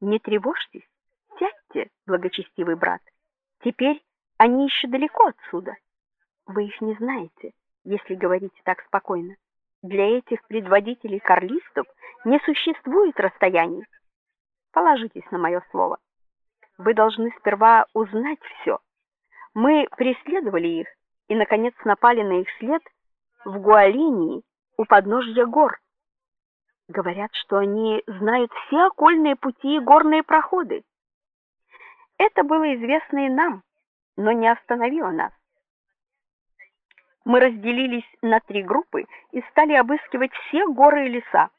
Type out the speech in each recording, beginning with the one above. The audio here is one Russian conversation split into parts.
Не тревожьтесь, сядьте, благочестивый брат. Теперь они еще далеко отсюда. Вы их не знаете, если говорите так спокойно. Для этих предводителей карлистов не существует расстояний. Положитесь на мое слово. Вы должны сперва узнать все. Мы преследовали их и наконец напали на их след в Гуалинии у подножья гор. Говорят, что они знают все окольные пути и горные проходы. Это было известно и нам, но не остановило нас. Мы разделились на три группы и стали обыскивать все горы и леса.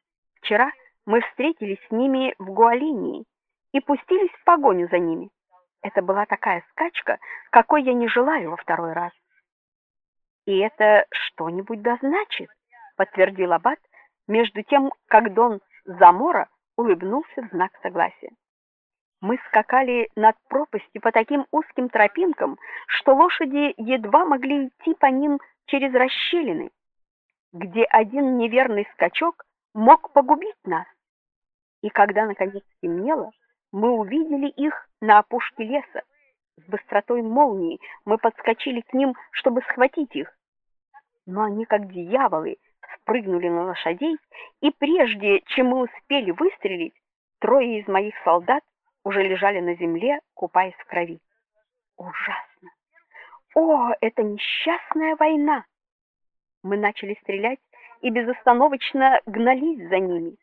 Вчера мы встретились с ними в Гуалинии и пустились в погоню за ними. Это была такая скачка, какой я не желаю во второй раз. И это что-нибудь да значит, подтвердил аббат, между тем, как Дон Замора улыбнулся в знак согласия. Мы скакали над пропастью по таким узким тропинкам, что лошади едва могли идти по ним через расщелины, где один неверный скачок мог погубить нас. И когда наконец стемнело, мы увидели их на опушке леса. С быстротой молнии мы подскочили к ним, чтобы схватить их. Но они как дьяволы спрыгнули на лошадей, и прежде чем мы успели выстрелить, трое из моих солдат уже лежали на земле, купаясь в крови. Ужасно. О, это несчастная война. Мы начали стрелять и безостановочно гнались за ними.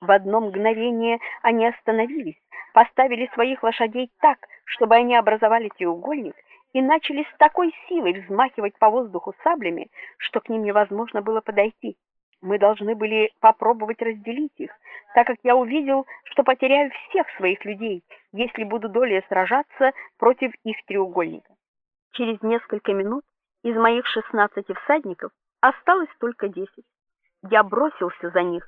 В одно мгновение они остановились, поставили своих лошадей так, чтобы они образовали треугольник, и начали с такой силой взмахивать по воздуху саблями, что к ним невозможно было подойти. Мы должны были попробовать разделить их, так как я увидел, что потеряю всех своих людей, если буду долее сражаться против их треугольника. Через несколько минут из моих шестнадцати всадников осталось только десять. Я бросился за них,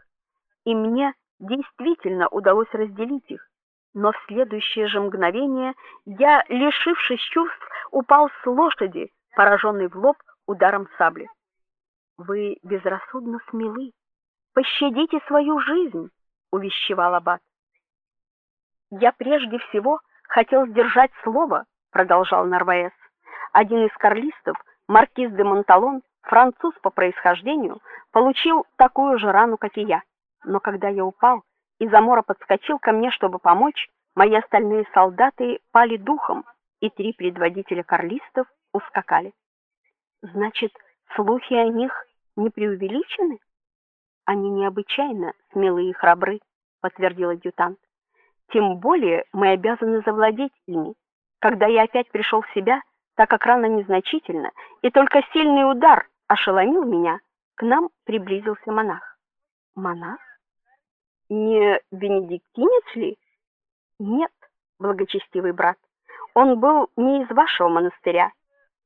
и мне действительно удалось разделить их. Но в следующее же мгновение я, лишившись чувств, упал с лошади, пораженный в лоб ударом сабли. Вы безрассудно смелы. Пощадите свою жизнь, увещевал аббат. Я прежде всего хотел сдержать слово, продолжал Нарваес. Один из карлистов, маркиз де Монталон, француз по происхождению, получил такую же рану, как и я. Но когда я упал, и Замора подскочил ко мне, чтобы помочь, мои остальные солдаты пали духом, и три предводителя карлистов ускакали. Значит, слухи о них не преувеличены? Они необычайно смелые и храбры, подтвердил адъютант. Тем более мы обязаны завладеть ими. Когда я опять пришел в себя, так как рана незначительна, и только сильный удар ошеломил меня, к нам приблизился монах. Монах? Не бенедиктинец ли? Нет, благочестивый брат. Он был не из вашего монастыря,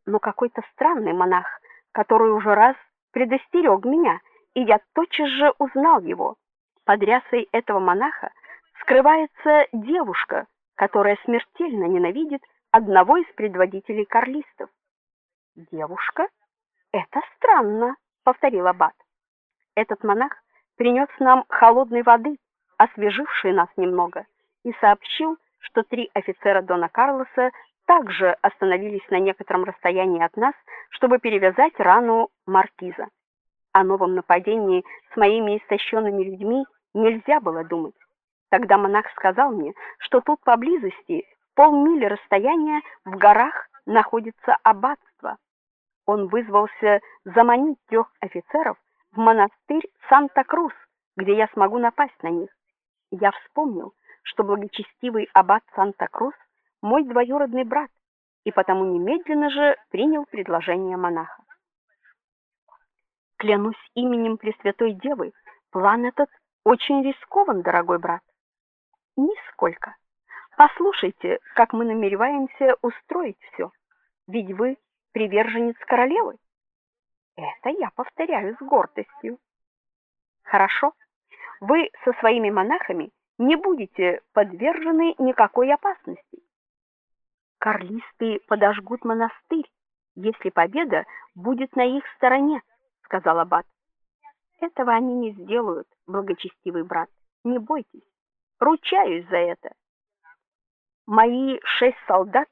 но какой-то странный монах, который уже раз предостерег меня, и я тотчас же узнал его. Под рясой этого монаха скрывается девушка, которая смертельно ненавидит одного из предводителей карлистов. Девушка? Это странно, повторил аббат. Этот монах принес нам холодной воды, освежившей нас немного, и сообщил, что три офицера дона Карлоса также остановились на некотором расстоянии от нас, чтобы перевязать рану маркиза. О новом нападении с моими истощенными людьми нельзя было думать. Тогда монах сказал мне, что тут поблизости, полмили расстояния, в горах находится аббатство. Он вызвался заманить трех офицеров в монастырь Санта-Крус, где я смогу напасть на них. Я вспомнил, что благочестивый аббат Санта-Крус мой двоюродный брат, и потому немедленно же принял предложение монаха. Клянусь именем Пресвятой Девы, план этот очень рискован, дорогой брат. Нисколько. Послушайте, как мы намереваемся устроить все. Ведь вы приверженец королевы. Это я повторяю с гордостью. Хорошо. Вы со своими монахами не будете подвержены никакой опасности. Карлисты подожгут монастырь, если победа будет на их стороне, сказал аббат. Этого они не сделают, благочестивый брат. Не бойтесь. Ручаюсь за это. Мои шесть солдат